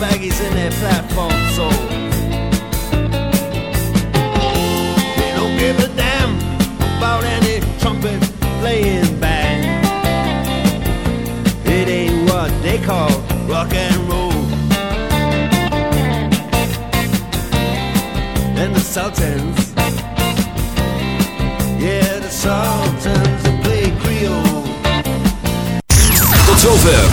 baggies in it.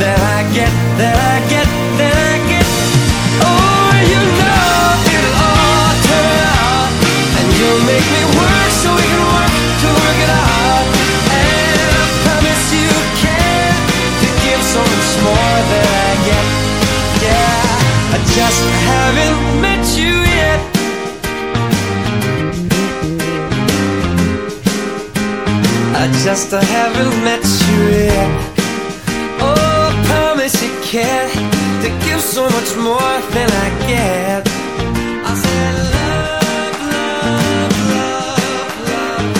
than I get, than I get, than I get. Oh, you know it'll all turn out, and you'll make me work so we can work to work it out. And I promise you can to give so much more than I get. Yeah, I just haven't met you yet. I just haven't met you yet. Oh, promise you can to give so much more than I get. I said love, love, love, love,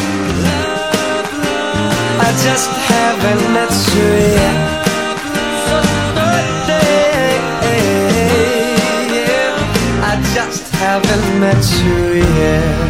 love, love. I just haven't met you yet. So yeah. I just haven't met you yet.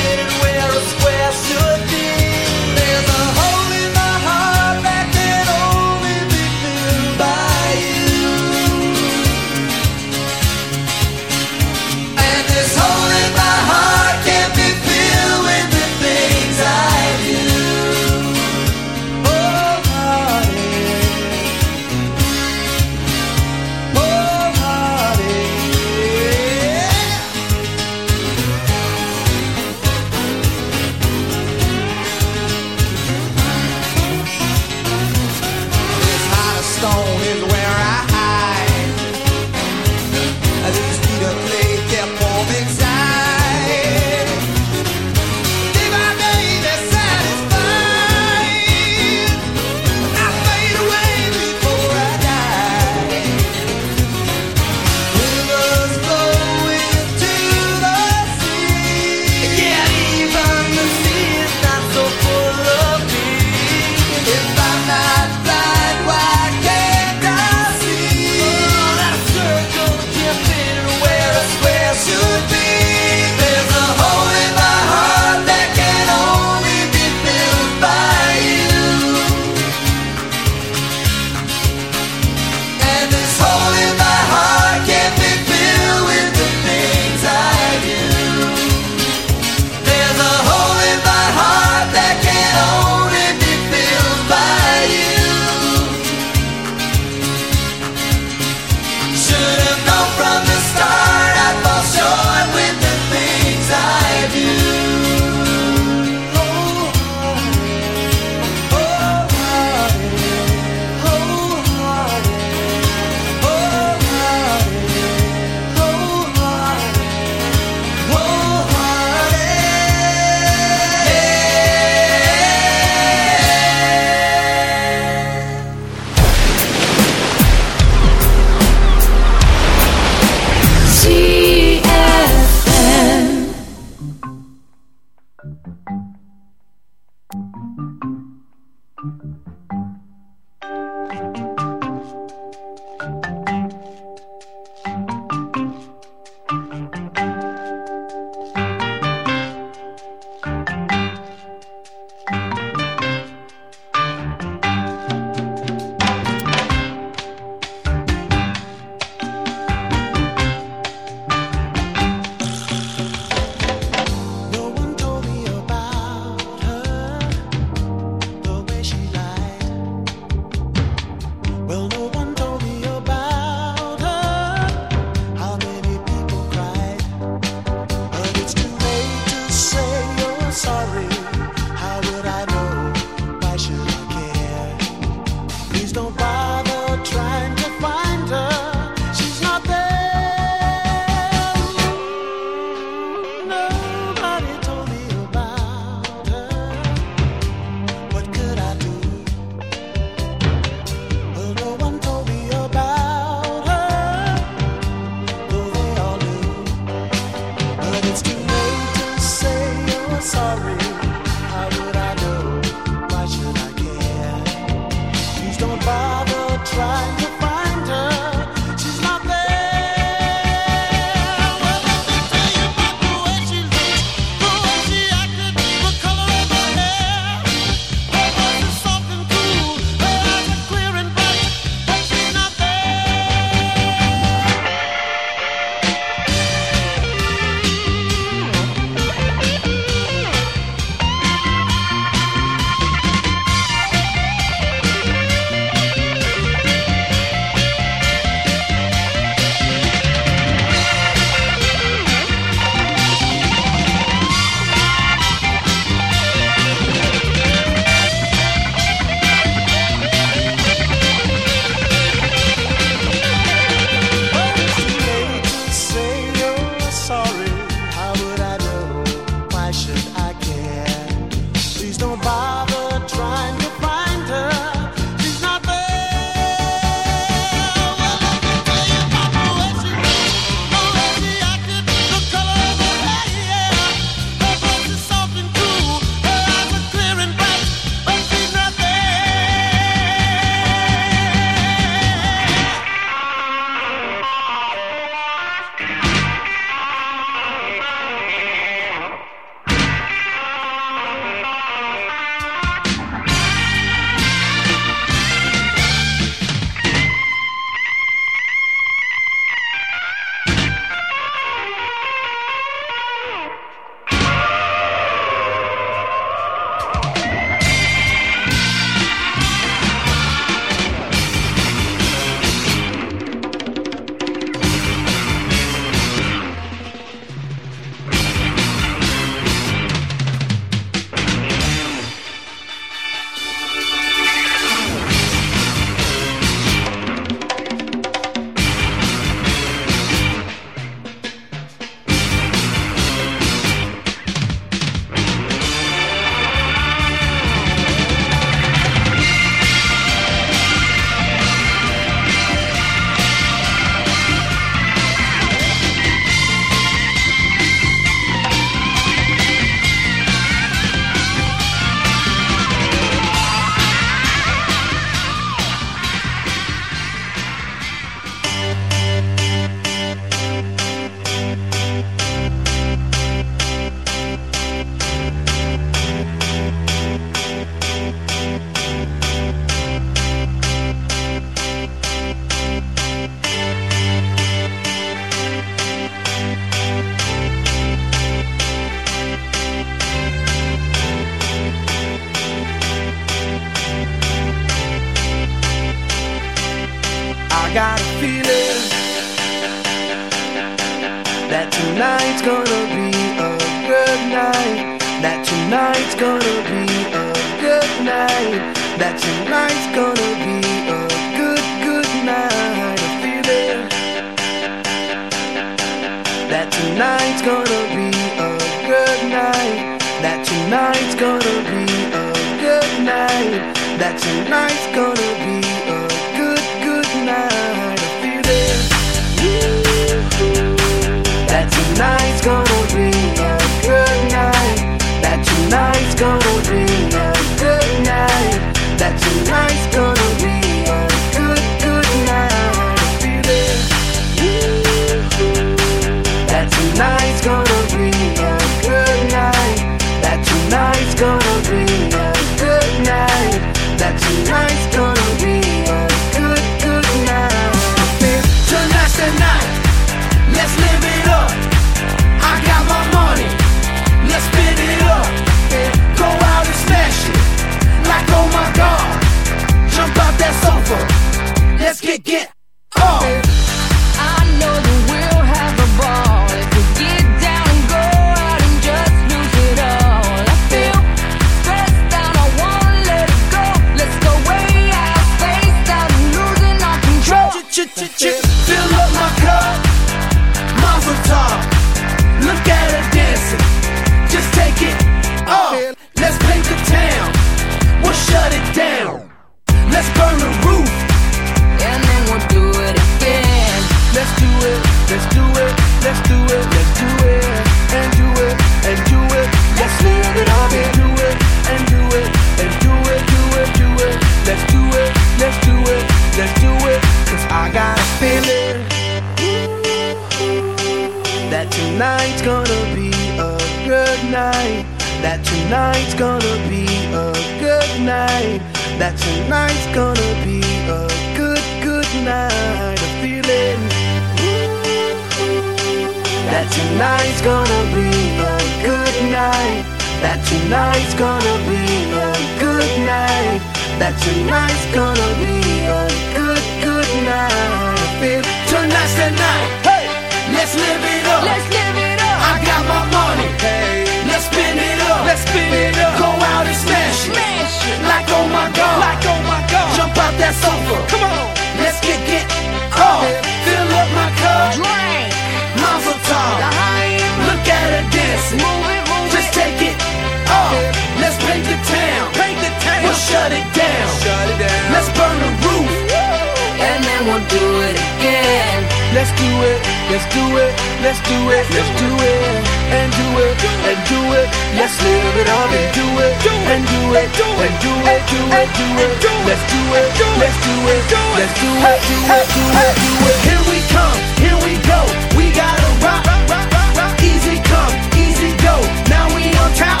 it, do it, do it, do it, do it, do it, let's do it, let's do it, do it, let's do it, do it, do it, do it. Here we come, here we go, we gotta rock, rock, rock, easy come, easy go. Now we on top,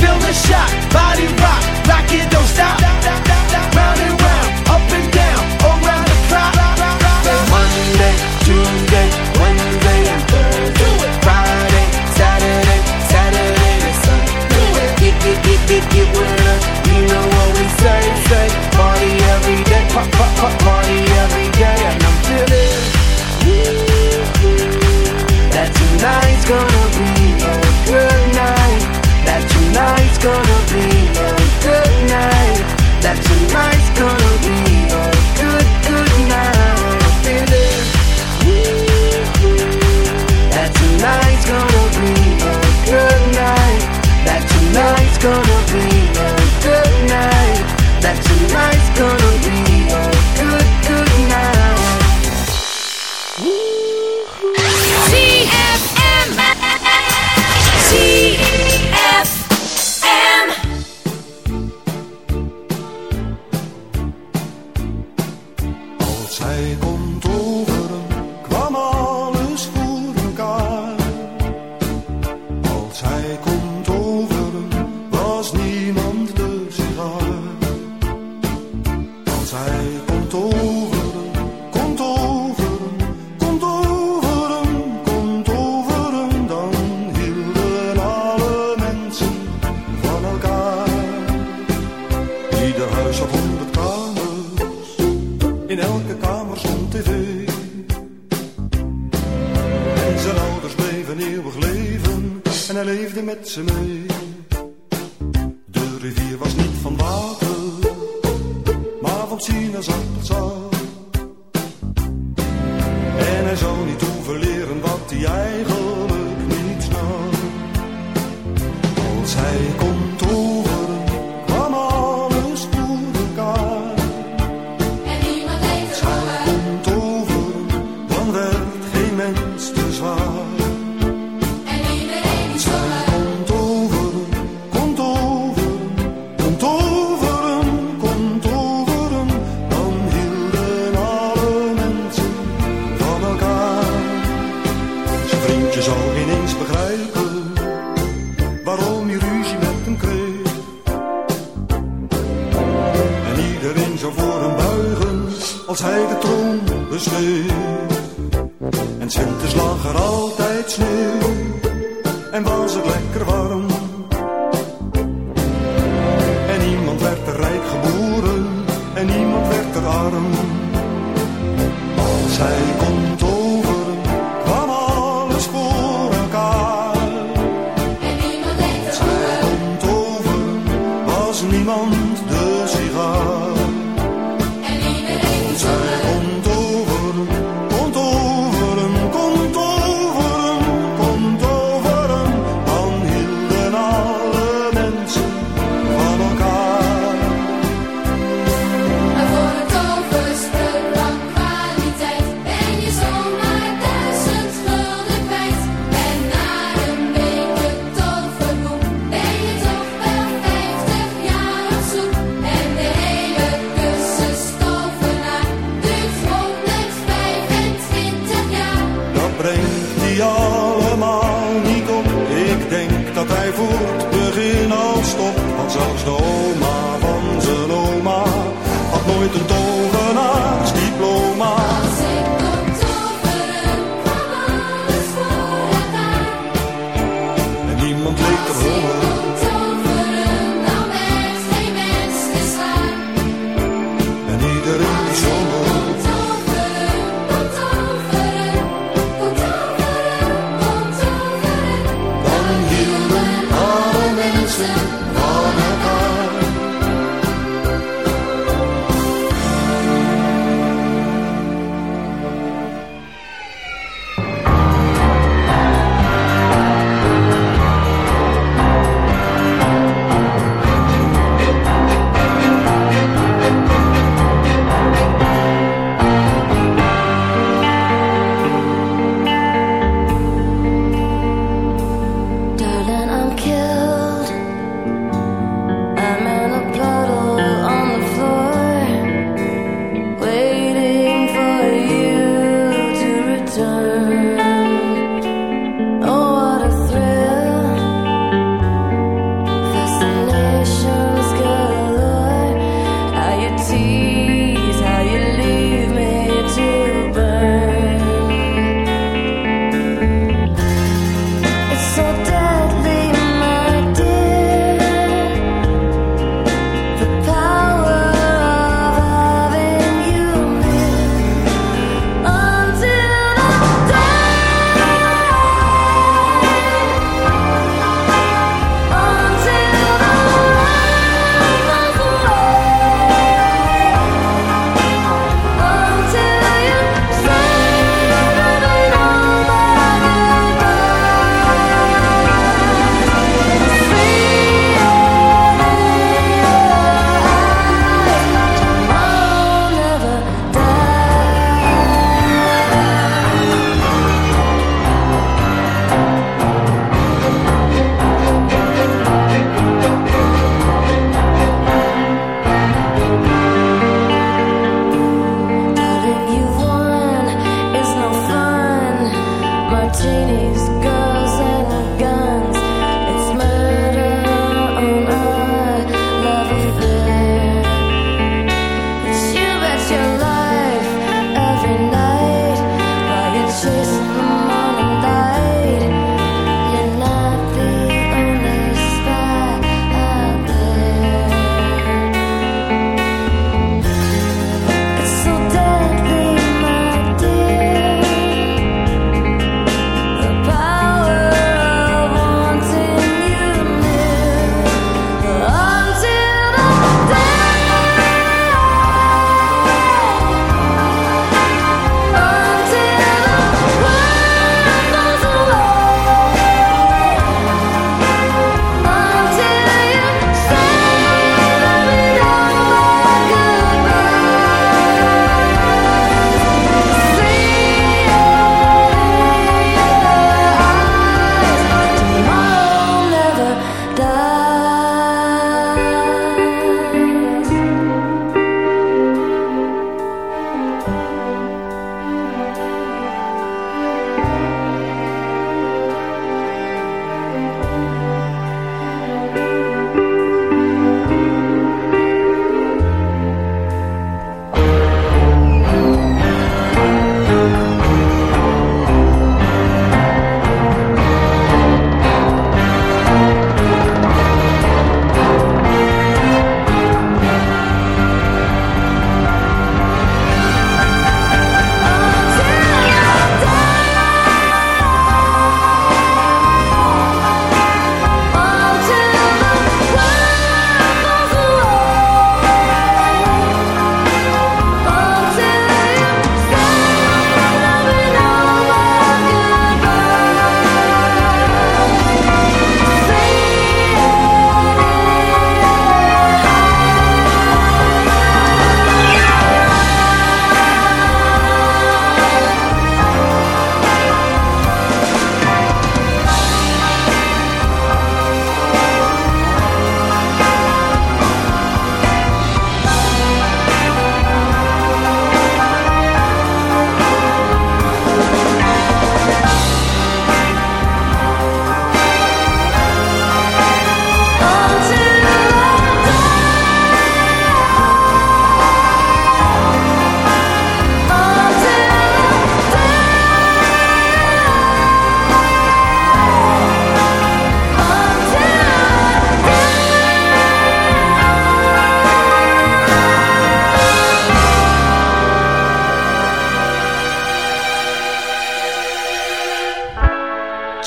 feel the shot, body. met ze mee. De rivier was niet van water, maar van sinaasappels.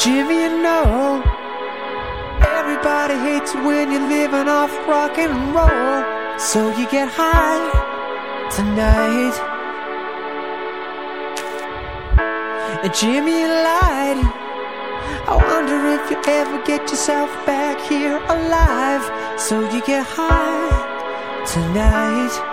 Jimmy, you know, everybody hates when you're living off rock and roll. So you get high tonight. And Jimmy lied. I wonder if you ever get yourself back here alive. So you get high tonight.